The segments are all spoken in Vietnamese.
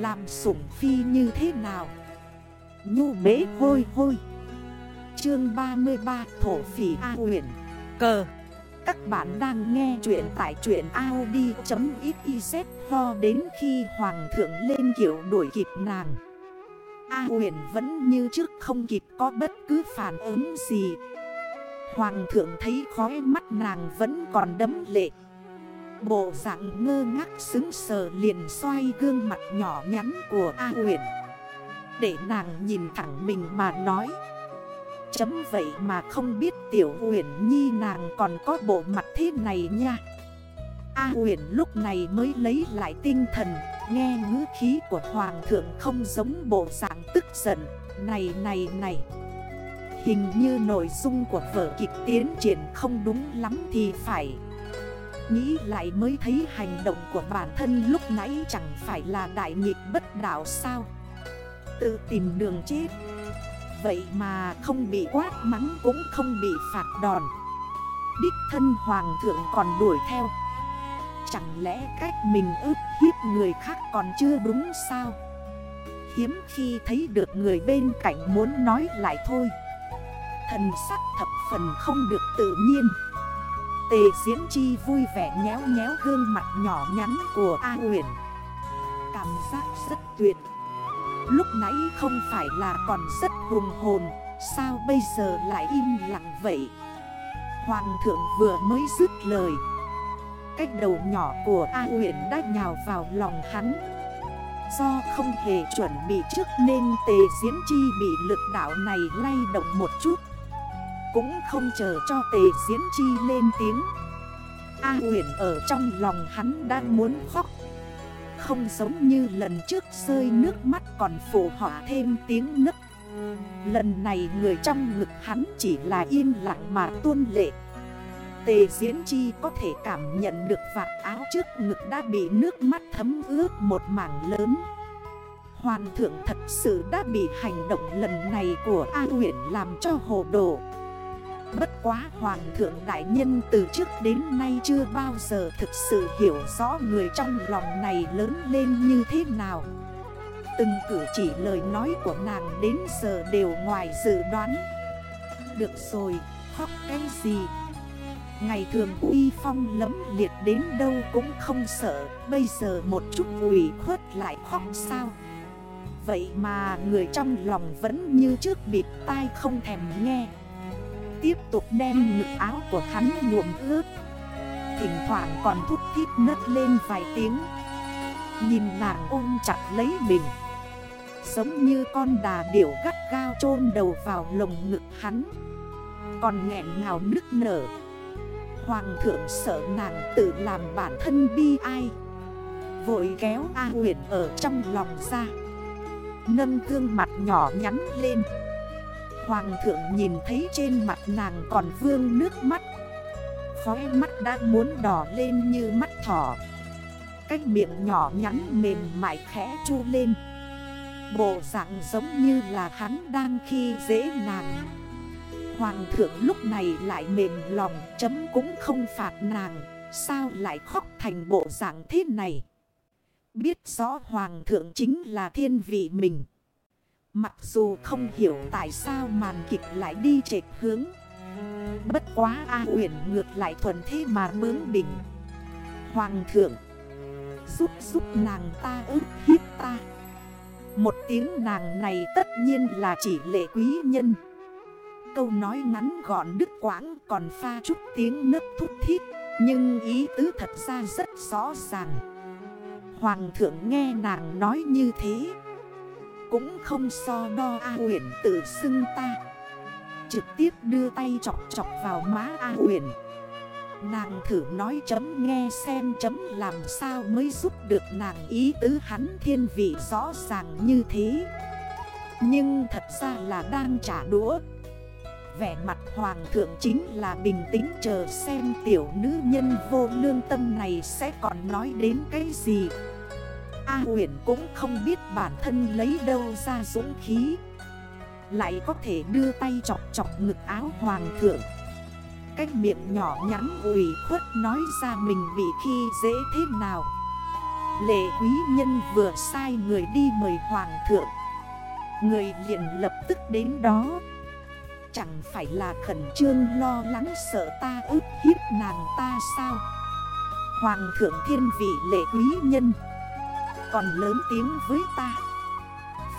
Làm sủng phi như thế nào? Nhu bế hôi hôi. Chương 33 Thổ phỉ A huyền Cờ. Các bạn đang nghe chuyện tại chuyện Audi.xyz Ho đến khi hoàng thượng lên kiểu đuổi kịp nàng. A huyền vẫn như trước không kịp có bất cứ phản ứng gì. Hoàng thượng thấy khói mắt nàng vẫn còn đấm lệ. Bộ dạng ngơ ngác xứng sờ liền xoay gương mặt nhỏ nhắn của A uyển. Để nàng nhìn thẳng mình mà nói. Chấm vậy mà không biết tiểu uyển nhi nàng còn có bộ mặt thế này nha. A uyển lúc này mới lấy lại tinh thần, Nghe ngữ khí của hoàng thượng không giống bộ dạng tức giận. Này này này. Hình như nội dung của vở kịch tiến triển không đúng lắm thì phải. Nghĩ lại mới thấy hành động của bản thân lúc nãy chẳng phải là đại nghịch bất đạo sao? Tự tìm đường chết. Vậy mà không bị quát mắng cũng không bị phạt đòn. Đích thân hoàng thượng còn đuổi theo. Chẳng lẽ cách mình ức hiếp người khác còn chưa đúng sao? Hiếm khi thấy được người bên cạnh muốn nói lại thôi. Thần sắc thập phần không được tự nhiên. Tề diễn chi vui vẻ nhéo nhéo gương mặt nhỏ nhắn của A huyền Cảm giác rất tuyệt. Lúc nãy không phải là còn rất hùng hồn, Sao bây giờ lại im lặng vậy? Hoàng thượng vừa mới dứt lời. Cách đầu nhỏ của A huyền đã nhào vào lòng hắn. Do không hề chuẩn bị trước nên tề diễn chi bị lực đạo này lay động một chút cũng không chờ cho tề diễn chi lên tiếng. A huyển ở trong lòng hắn đang muốn khóc. Không giống như lần trước rơi nước mắt còn phổ họa thêm tiếng nức Lần này người trong ngực hắn chỉ là yên lặng mà tuôn lệ. Tề diễn chi có thể cảm nhận được vạt áo trước ngực đã bị nước mắt thấm ướt một mảng lớn. Hoàn thượng thật sự đã bị hành động lần này của A huyện làm cho hồ đồ. Bất quá Hoàng thượng Đại Nhân từ trước đến nay chưa bao giờ thực sự hiểu rõ người trong lòng này lớn lên như thế nào. Từng cử chỉ lời nói của nàng đến giờ đều ngoài dự đoán. Được rồi, khóc cái gì? Ngày thường uy phong lấm liệt đến đâu cũng không sợ Bây giờ một chút ủy khuất lại khóc sao? Vậy mà người trong lòng vẫn như trước bịt tai không thèm nghe. Tiếp tục đem ngực áo của hắn nhuộm ướt. Thỉnh thoảng còn thúc thít nứt lên vài tiếng. Nhìn nàng ôm chặt lấy mình. Giống như con đà điểu gắt gao chôn đầu vào lồng ngực hắn. Còn nghẹn ngào nức nở. Hoàng thượng sợ nàng tự làm bản thân bi ai. Vội kéo A huyền ở trong lòng ra. Nâng gương mặt nhỏ nhắn lên Hoàng thượng nhìn thấy trên mặt nàng còn vương nước mắt. Khói mắt đã muốn đỏ lên như mắt thỏ. Cách miệng nhỏ nhắn mềm mại khẽ chu lên. Bộ dạng giống như là hắn đang khi dễ nàng. Hoàng thượng lúc này lại mềm lòng chấm cũng không phạt nàng. Sao lại khóc thành bộ dạng thế này? Biết rõ hoàng thượng chính là thiên vị mình. Mặc dù không hiểu tại sao màn kịch lại đi trệt hướng. Bất quá A uyển ngược lại thuần thế mà bướng bình. Hoàng thượng Giúp giúp nàng ta ức hiếp ta. Một tiếng nàng này tất nhiên là chỉ lệ quý nhân. Câu nói ngắn gọn đứt quãng còn pha chút tiếng nấc thúc thiết, Nhưng ý tứ thật ra rất rõ ràng. Hoàng thượng nghe nàng nói như thế cũng không so đo A huyền tự xưng ta. Trực tiếp đưa tay chọc chọc vào má A huyền Nàng thử nói chấm nghe xem chấm làm sao mới giúp được nàng ý tứ hắn thiên vị rõ ràng như thế. Nhưng thật ra là đang trả đũa. Vẻ mặt hoàng thượng chính là bình tĩnh chờ xem tiểu nữ nhân vô lương tâm này sẽ còn nói đến cái gì. A huyền cũng không biết bản thân lấy đâu ra dũng khí. Lại có thể đưa tay chọc chọc ngực áo hoàng thượng. Cách miệng nhỏ nhắn ủy khuất nói ra mình bị khi dễ thế nào. Lệ quý nhân vừa sai người đi mời hoàng thượng. Người liền lập tức đến đó. Chẳng phải là khẩn trương lo lắng sợ ta ức hiếp nàng ta sao? Hoàng thượng thiên vị lệ quý nhân. Còn lớn tiếng với ta.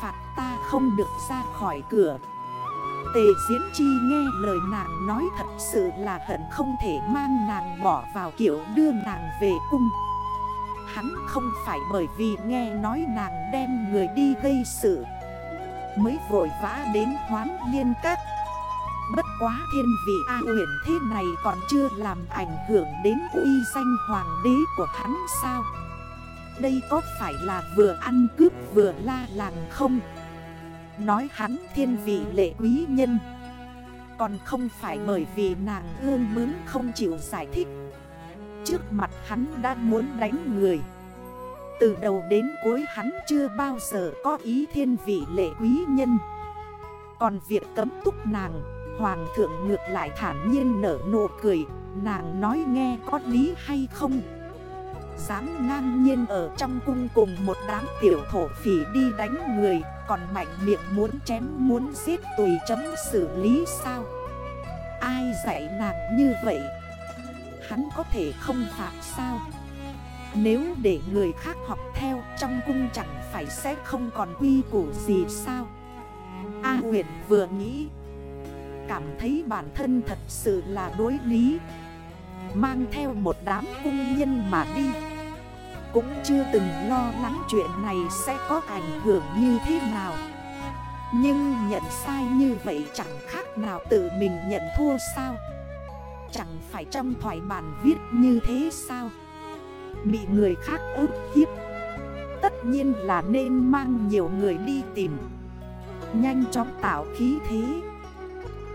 Phạt ta không được ra khỏi cửa. Tề diễn chi nghe lời nàng nói thật sự là hận không thể mang nàng bỏ vào kiểu đưa nàng về cung. Hắn không phải bởi vì nghe nói nàng đem người đi gây sự. Mới vội vã đến hoán liên các. Bất quá thiên vị A huyền thế này còn chưa làm ảnh hưởng đến uy danh hoàng đế của hắn sao? Đây có phải là vừa ăn cướp vừa la làng không? Nói hắn thiên vị lệ quý nhân. Còn không phải bởi vì nàng ương mướn không chịu giải thích. Trước mặt hắn đã muốn đánh người. Từ đầu đến cuối hắn chưa bao giờ có ý thiên vị lệ quý nhân. Còn việc cấm túc nàng, Hoàng thượng ngược lại thản nhiên nở nụ cười. Nàng nói nghe có lý hay không? Dám ngang nhiên ở trong cung cùng một đám tiểu thổ phỉ đi đánh người, Còn mạnh miệng muốn chém, muốn giết tùy chấm xử lý sao? Ai dạy nàng như vậy? Hắn có thể không phạm sao? Nếu để người khác học theo, trong cung chẳng phải sẽ không còn quy củ gì sao? A huyện vừa nghĩ, Cảm thấy bản thân thật sự là đối lý, Mang theo một đám cung nhân mà đi. Cũng chưa từng lo lắng chuyện này sẽ có ảnh hưởng như thế nào. Nhưng nhận sai như vậy chẳng khác nào tự mình nhận thua sao? Chẳng phải trong thoại bản viết như thế sao? Bị người khác ức hiếp. Tất nhiên là nên mang nhiều người đi tìm. Nhanh chóng tạo khí thế.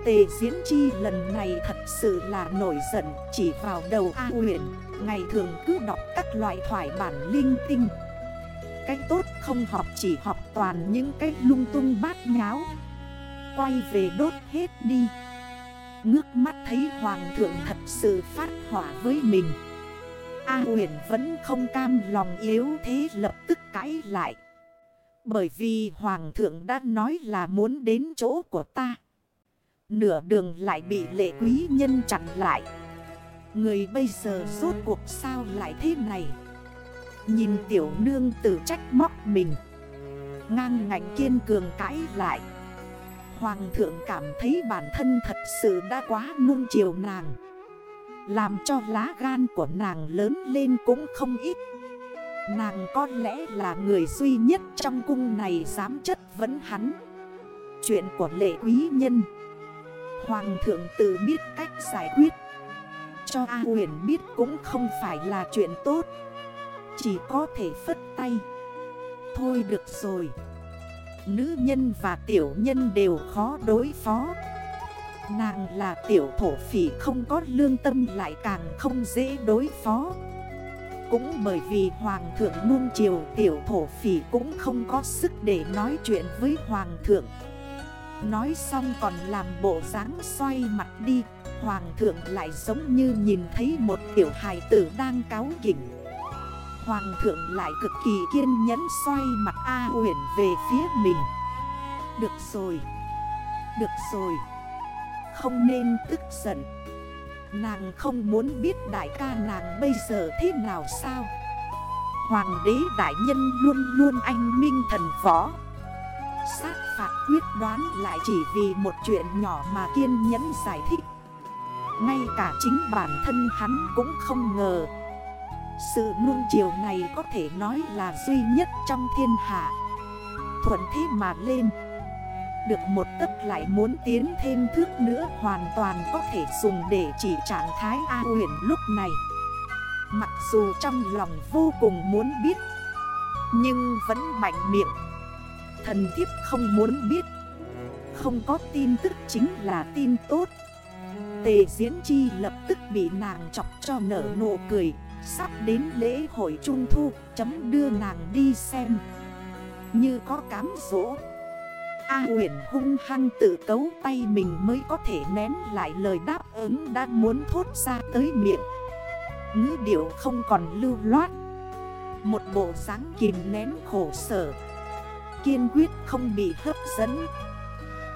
Tề Diễn Chi lần này thật sự là nổi giận, chỉ vào đầu A huyện Ngày thường cứ đọc các loại thoại bản linh tinh. Cách tốt không học, chỉ học toàn những cách lung tung bát nháo. Quay về đốt hết đi. Ngước mắt thấy hoàng thượng thật sự phát hỏa với mình. A huyền vẫn không cam lòng yếu thế lập tức cãi lại. Bởi vì hoàng thượng đã nói là muốn đến chỗ của ta. Nửa đường lại bị lệ quý nhân chặn lại. Người bây giờ rốt cuộc sao lại thế này? Nhìn tiểu nương tử trách móc mình. Ngang ngạnh kiên cường cãi lại. Hoàng thượng cảm thấy bản thân thật sự đã quá nuông chiều nàng. Làm cho lá gan của nàng lớn lên cũng không ít. Nàng có lẽ là người duy nhất trong cung này dám chất vấn hắn. Chuyện của lệ quý nhân. Hoàng thượng tự biết cách giải quyết. Cho A huyền biết cũng không phải là chuyện tốt. Chỉ có thể phất tay. Thôi được rồi. Nữ nhân và tiểu nhân đều khó đối phó. Nàng là tiểu thổ phỉ không có lương tâm lại càng không dễ đối phó. Cũng bởi vì hoàng thượng nuông chiều, tiểu thổ phỉ cũng không có sức để nói chuyện với hoàng thượng. Nói xong còn làm bộ dáng xoay mặt đi. Hoàng thượng lại giống như nhìn thấy một tiểu hài tử đang cáo kỉnh. Hoàng thượng lại cực kỳ kiên nhẫn xoay mặt A huyền về phía mình. Được rồi. Được rồi. Không nên tức giận. Nàng không muốn biết đại ca nàng bây giờ thế nào sao? Hoàng đế đại nhân luôn luôn anh minh thần võ. Sát phạt quyết đoán lại chỉ vì một chuyện nhỏ mà kiên nhẫn giải thích. Ngay cả chính bản thân hắn cũng không ngờ. Sự nuông chiều này có thể nói là duy nhất trong thiên hạ. Thuận thế mà lên. Được một tấc lại muốn tiến thêm thước nữa Hoàn toàn có thể dùng để chỉ trạng thái A huyền lúc này. Mặc dù trong lòng vô cùng muốn biết, Nhưng vẫn mạnh miệng. Thần thiếp không muốn biết. Không có tin tức chính là tin tốt. Tề Diễn Chi lập tức bị nàng chọc cho nở nụ cười, Sắp đến lễ hội trung thu, chấm đưa nàng đi xem. Như có cám dỗ, A nguyễn hung hăng tự cấu tay mình mới có thể nén lại lời đáp ứng đã muốn thốt ra tới miệng. Ngữ điệu không còn lưu loát. Một bộ dáng kìm nén khổ sở. Kiên quyết không bị hấp dẫn.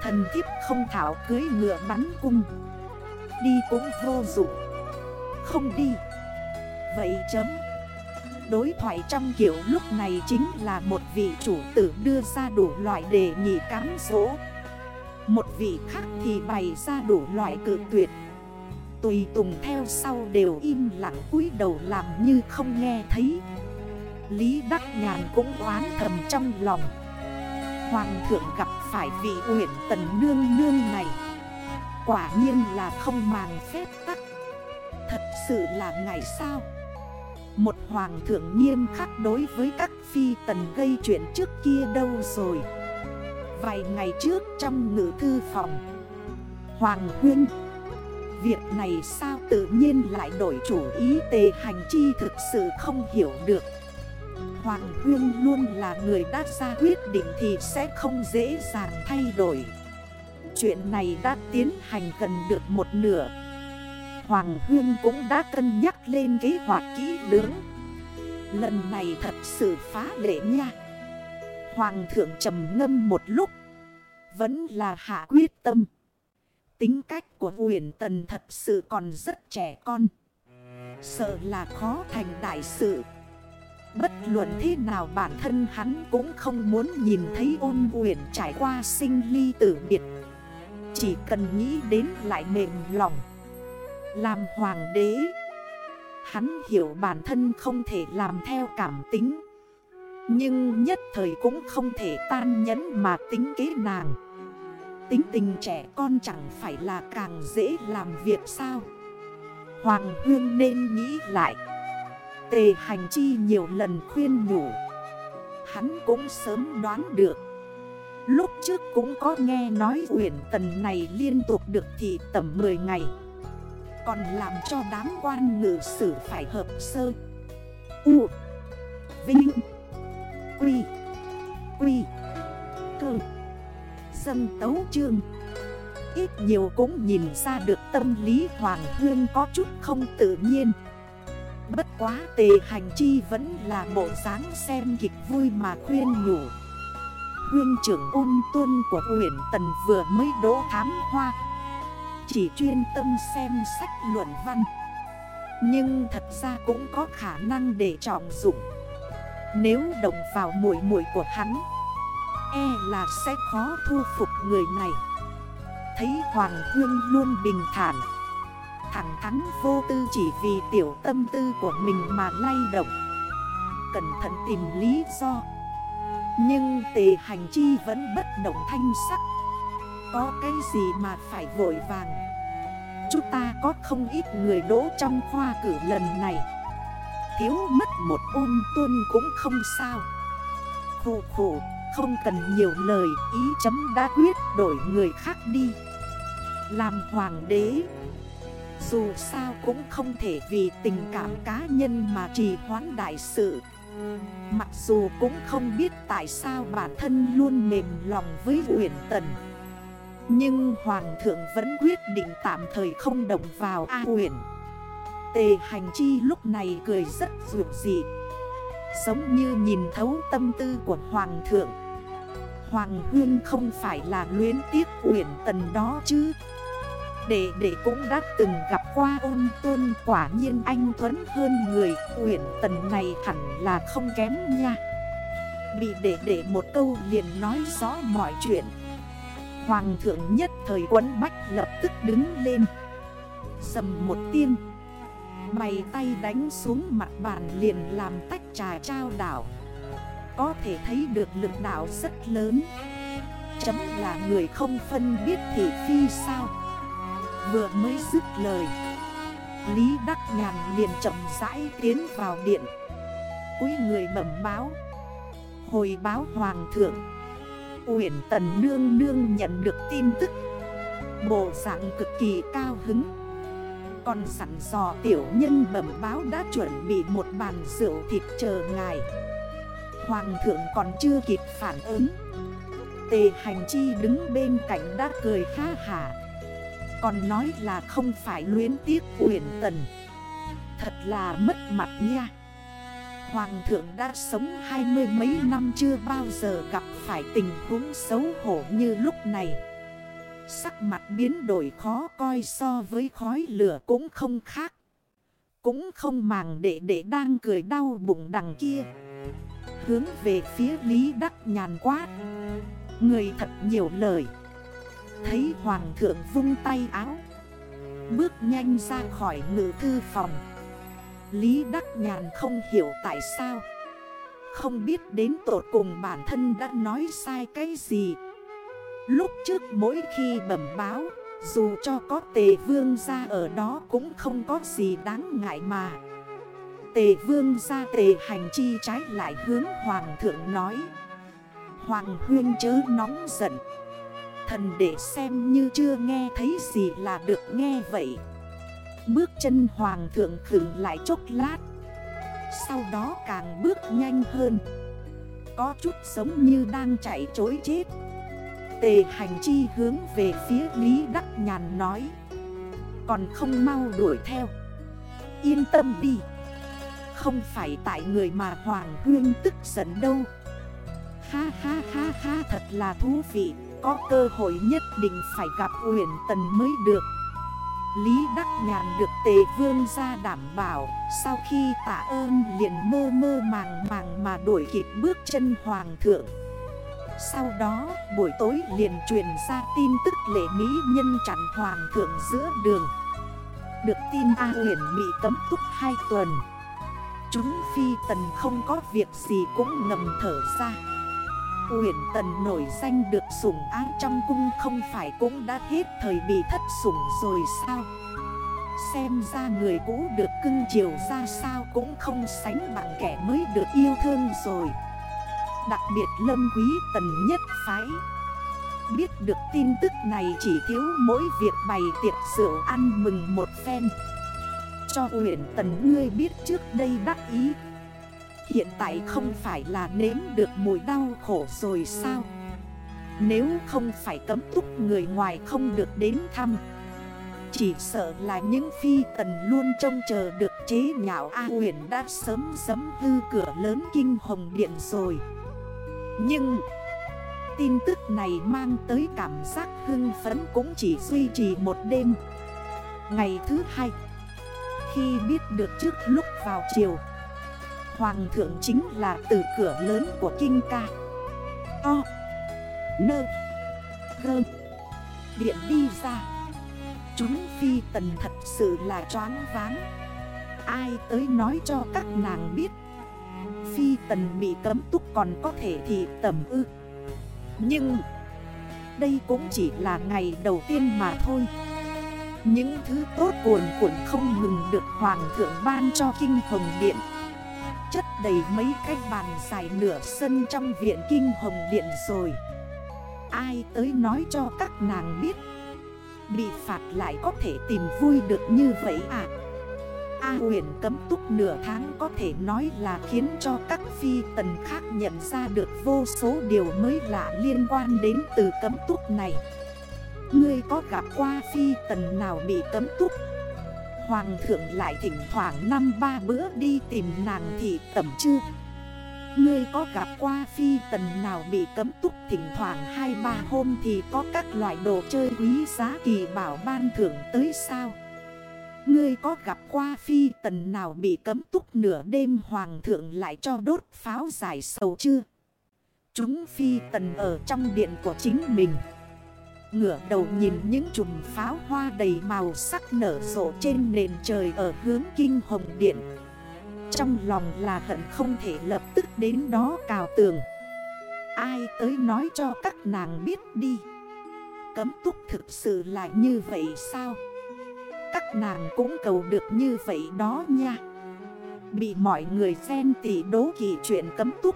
Thần thiếp không thảo cưới ngựa bắn cung. Đi cũng vô dụng. Không đi. Vậy chấm. Đối thoại trong kiểu lúc này chính là một vị chủ tử đưa ra đủ loại đề nghị cám dỗ. Một vị khác thì bày ra đủ loại cự tuyệt. Tùy tùng theo sau đều im lặng cúi đầu làm như không nghe thấy. Lý Đắc Nhàn cũng oán thầm trong lòng. Hoàng thượng gặp phải vị uyển tần nương nương này. Quả nhiên là không màng phép tắc. Thật sự là ngày sao? Một hoàng thượng nghiêm khắc đối với các phi tần gây chuyện trước kia đâu rồi? Vài ngày trước trong ngữ thư phòng. Hoàng huynh, Việc này sao tự nhiên lại đổi chủ ý tề hành chi thực sự không hiểu được. Hoàng Huyên luôn là người đã ra quyết định thì sẽ không dễ dàng thay đổi. Chuyện này đã tiến hành gần được một nửa. Hoàng Huyên cũng đã cân nhắc lên kế hoạch kỹ lưỡng. Lần này thật sự phá lệ nha. Hoàng thượng trầm ngâm một lúc. Vẫn là hạ quyết tâm. Tính cách của huyền tần thật sự còn rất trẻ con. Sợ là khó thành đại sự. Bất luận thế nào bản thân hắn cũng không muốn nhìn thấy ôn quyển trải qua sinh ly tử biệt. Chỉ cần nghĩ đến lại mềm lòng. Làm hoàng đế, Hắn hiểu bản thân không thể làm theo cảm tính. Nhưng nhất thời cũng không thể tan nhẫn mà tính kế nàng. Tính tình trẻ con chẳng phải là càng dễ làm việc sao? Hoàng Hương nên nghĩ lại. Tề hành chi nhiều lần khuyên nhủ. Hắn cũng sớm đoán được. Lúc trước cũng có nghe nói huyện Tần này liên tục được thị tầm 10 ngày. Còn làm cho đám quan ngự sử phải hợp sơ. U. Vinh. Quy. Quy. Cơ. Dân tấu trương Ít nhiều cũng nhìn ra được tâm lý Hoàng Hương có chút không tự nhiên. Bất quá tề hành chi vẫn là bộ dáng xem kịch vui mà khuyên nhủ. Huyên trưởng ôn tuân của huyện Tần vừa mới đỗ thám hoa. Chỉ chuyên tâm xem sách luận văn. Nhưng thật ra cũng có khả năng để trọng dụng. Nếu động vào mũi mũi của hắn E là sẽ khó thu phục người này. Thấy Hoàng Hương luôn bình thản. Thẳng thắn vô tư chỉ vì tiểu tâm tư của mình mà lay động. Cẩn thận tìm lý do. Nhưng tề hành chi vẫn bất động thanh sắc. Có cái gì mà phải vội vàng? Chúng ta có không ít người đỗ trong khoa cử lần này. Thiếu mất một ôn tuân cũng không sao. Khổ khổ không cần nhiều lời, Ý chấm đã quyết đổi người khác đi. Làm hoàng đế dù sao cũng không thể vì tình cảm cá nhân mà trì hoãn đại sự. Mặc dù cũng không biết tại sao bản thân luôn mềm lòng với Uyển Tần. Nhưng Hoàng thượng vẫn quyết định tạm thời không động vào A Uyển. Tề hành chi lúc này cười rất ruột dị. Giống như nhìn thấu tâm tư của Hoàng thượng. Hoàng Hương không phải là luyến tiếc Uyển Tần đó chứ. Đệ đệ cũng đã từng gặp qua ôn tôn, quả nhiên anh Tuấn hơn người, Uyển tần này hẳn là không kém nha. Bị đệ đệ một câu liền nói rõ mọi chuyện. Hoàng thượng nhất thời quấn bách lập tức đứng lên. Sầm một tiên Bày tay đánh xuống mặt bàn liền làm tách trà trao đảo. Có thể thấy được lực đảo rất lớn. Chấm là người không phân biết thị phi sao? Vừa mới dứt lời. Lý Đắc Nhàn liền chậm rãi tiến vào điện. Quý người bẩm báo. Hồi báo Hoàng thượng. Uyển Tần Nương Nương nhận được tin tức. Bộ dạng cực kỳ cao hứng. Còn sẵn dò tiểu nhân bẩm báo đã chuẩn bị một bàn rượu thịt chờ ngài. Hoàng thượng còn chưa kịp phản ứng. Tề hành chi đứng bên cạnh đã cười ha hả còn nói là không phải luyến tiếc Uyển Tần. Thật là mất mặt nha. Hoàng thượng đã sống hai mươi mấy năm chưa bao giờ gặp phải tình huống xấu hổ như lúc này. Sắc mặt biến đổi khó coi so với khói lửa cũng không khác. Cũng không màng đệ đệ đang cười đau bụng đằng kia. Hướng về phía Lý Đắc nhàn quát. Người thật nhiều lời. Thấy Hoàng thượng vung tay áo. Bước nhanh ra khỏi ngự thư phòng. Lý Đắc Nhàn không hiểu tại sao. Không biết đến tột cùng bản thân đã nói sai cái gì. Lúc trước mỗi khi bẩm báo, Dù cho có tề vương ra ở đó cũng không có gì đáng ngại mà. Tề vương ra tề hành chi trái lại hướng hoàng thượng nói. Hoàng huyên chớ nóng giận. Thần để xem như chưa nghe thấy gì là được nghe vậy. Bước chân hoàng thượng khửng lại chốc lát. Sau đó càng bước nhanh hơn. Có chút giống như đang chạy chối chết. Tề hành chi hướng về phía Lý Đắc Nhàn nói. Còn không mau đuổi theo. Yên tâm đi. Không phải tại người mà Hoàng Huyên tức giận đâu. Ha ha ha ha, thật là thú vị. Có cơ hội nhất định phải gặp Uyển Tần mới được. Lý Đắc Nhàn được Tề Vương ra đảm bảo, Sau khi tạ ơn liền mơ mơ màng màng mà đuổi kịp bước chân Hoàng thượng. Sau đó, buổi tối liền truyền ra tin tức lễ mỹ nhân chặn Hoàng thượng giữa đường. Được tin A huyền bị cấm túc 2 tuần. Chúng phi tần không có việc gì cũng ngầm thở ra. Uyển Tần nổi danh được sủng ái trong cung không phải cũng đã hết thời bị thất sủng rồi sao? Xem ra người cũ được cưng chiều ra sao cũng không sánh bằng kẻ mới được yêu thương rồi. Đặc biệt lâm quý tần nhất phái. Biết được tin tức này chỉ thiếu mỗi việc bày tiệc rượu ăn mừng một phen. Cho huyện tần ngươi biết trước đây đắc ý Hiện tại không phải là nếm được mùi đau khổ rồi sao? Nếu không phải cấm túc người ngoài không được đến thăm, Chỉ sợ là những phi tần luôn trông chờ được chế nhạo A huyền đã sớm sấm hư cửa lớn kinh hồng điện rồi. Nhưng, tin tức này mang tới cảm giác hưng phấn cũng chỉ duy trì một đêm. Ngày thứ hai, Khi biết được trước lúc vào chiều Hoàng thượng chính là từ cửa lớn của kinh ca. To. Nơ. Gơ Điện đi ra. Chúng phi tần thật sự là choáng váng. Ai tới nói cho các nàng biết? Phi tần bị cấm túc còn có thể thì tầm ư. Nhưng Đây cũng chỉ là ngày đầu tiên mà thôi. Những thứ tốt cuồn cuộn không ngừng được Hoàng thượng ban cho Kinh Hồng Điện. Chất đầy mấy cái bàn dài nửa sân trong viện kinh hồng điện rồi. Ai tới nói cho các nàng biết? Bị phạt lại có thể tìm vui được như vậy à? A huyền cấm túc nửa tháng có thể nói là khiến cho các phi tần khác nhận ra được vô số điều mới lạ liên quan đến từ cấm túc này. Ngươi có gặp qua phi tần nào bị cấm túc? Hoàng thượng lại thỉnh thoảng năm ba bữa đi tìm nàng thị tẩm chưa Ngươi có gặp qua phi tần nào bị cấm túc thỉnh thoảng hai ba hôm thì có các loại đồ chơi quý giá kỳ bảo ban thưởng tới sao? Ngươi có gặp qua phi tần nào bị cấm túc nửa đêm hoàng thượng lại cho đốt pháo giải sầu chưa? Chúng phi tần ở trong điện của chính mình. Ngửa đầu nhìn những chùm pháo hoa đầy màu sắc nở rộ trên nền trời ở hướng kinh hồng điện. Trong lòng là hận không thể lập tức đến đó cào tường. Ai tới nói cho các nàng biết đi. Cấm túc thực sự là như vậy sao? Các nàng cũng cầu được như vậy đó nha. Bị mọi người phen tỉ đố kỳ chuyện cấm túc.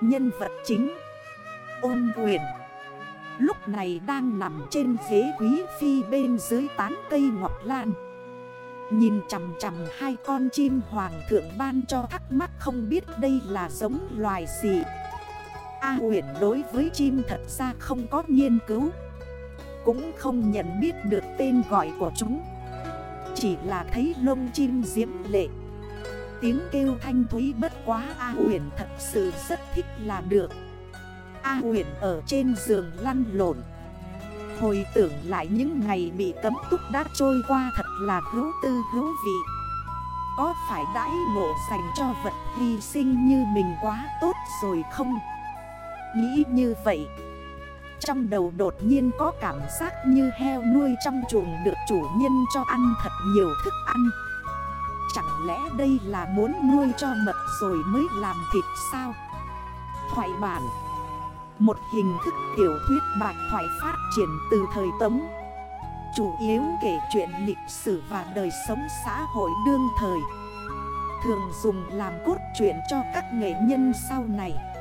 Nhân vật chính, Ôn quyền Lúc này đang nằm trên ghế quý phi bên dưới tán cây ngọc lan. Nhìn chằm chằm hai con chim hoàng thượng ban cho thắc mắc không biết đây là giống loài gì. A huyền đối với chim thật ra không có nghiên cứu. Cũng không nhận biết được tên gọi của chúng. Chỉ là thấy lông chim diễm lệ. Tiếng kêu thanh thúy bất quá A huyền thật sự rất thích là được. A huyền ở trên giường lăn lộn Hồi tưởng lại những ngày bị cấm túc đã trôi qua thật là hữu tư hữu vị Có phải đãi ngộ dành cho vật hy sinh như mình quá tốt rồi không? Nghĩ như vậy, Trong đầu đột nhiên có cảm giác như heo nuôi trong chuồng được chủ nhân cho ăn thật nhiều thức ăn Chẳng lẽ đây là muốn nuôi cho mật rồi mới làm thịt sao? Thoại bản một hình thức tiểu thuyết bạch thoại phát triển từ thời Tống. Chủ yếu kể chuyện lịch sử và đời sống xã hội đương thời. Thường dùng làm cốt truyện cho các nghệ nhân sau này.